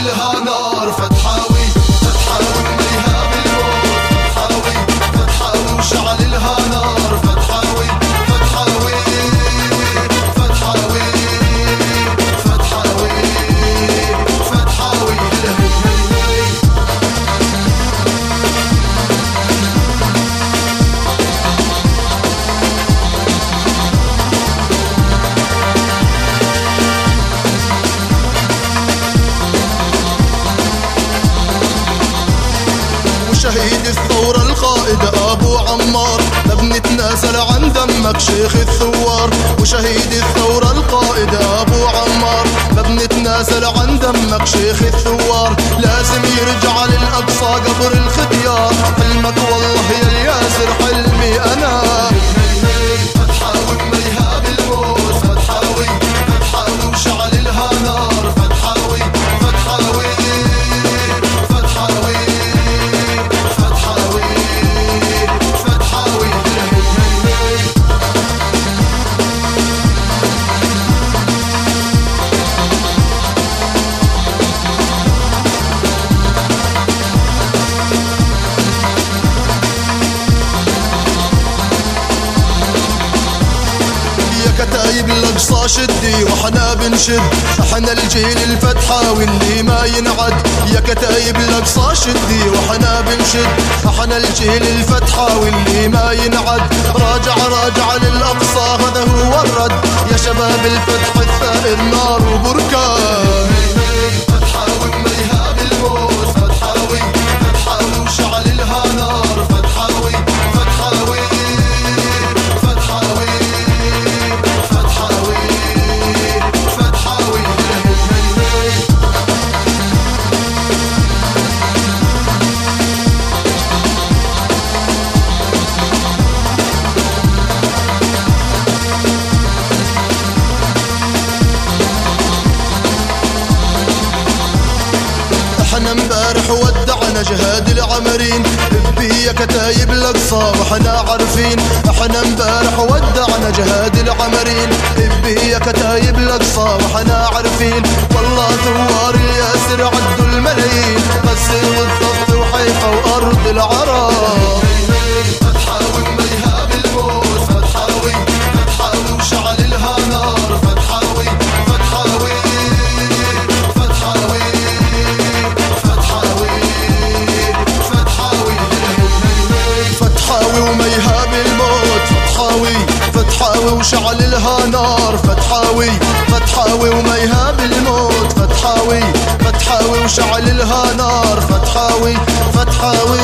Silhana وشهيد الثورة القائد أبو عمار. ما بنتنازل عن دمك شيخ الثوار. وشهيد الثورة القائد أبو عمار. ما بنتنازل عن دمك شيخ الثوار. لازم يرجع للأقصى قبر الختيار. حلمك كتايب الاقصى شدي وحنا بنشد. إحنا الجيل الفتحاوي اللي ما ينعد. يا كتايب الاقصى شدي وحنا بنشد. إحنا الجيل الفتحاوي اللي ما ينعد. راجع راجع للأقصى هذا هو الرد. يا شباب الفتح جهاد العمرين بيا كتايب الاقصى وإحنا عارفين. إحنا امبارح ودعنا جهاد العمرين بيا كتايب الاقصى وإحنا عارفين. والله ثوار الياسر عدوا الملايين فتحاوي وشعللها نار فتحاوي فتحاوي وميها بالموت فتحاوي فتحاوي وشعللها نار فتحاوي فتحاوي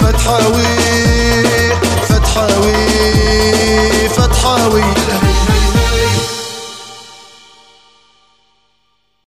فتحاوي فتحاوي فتحاوي.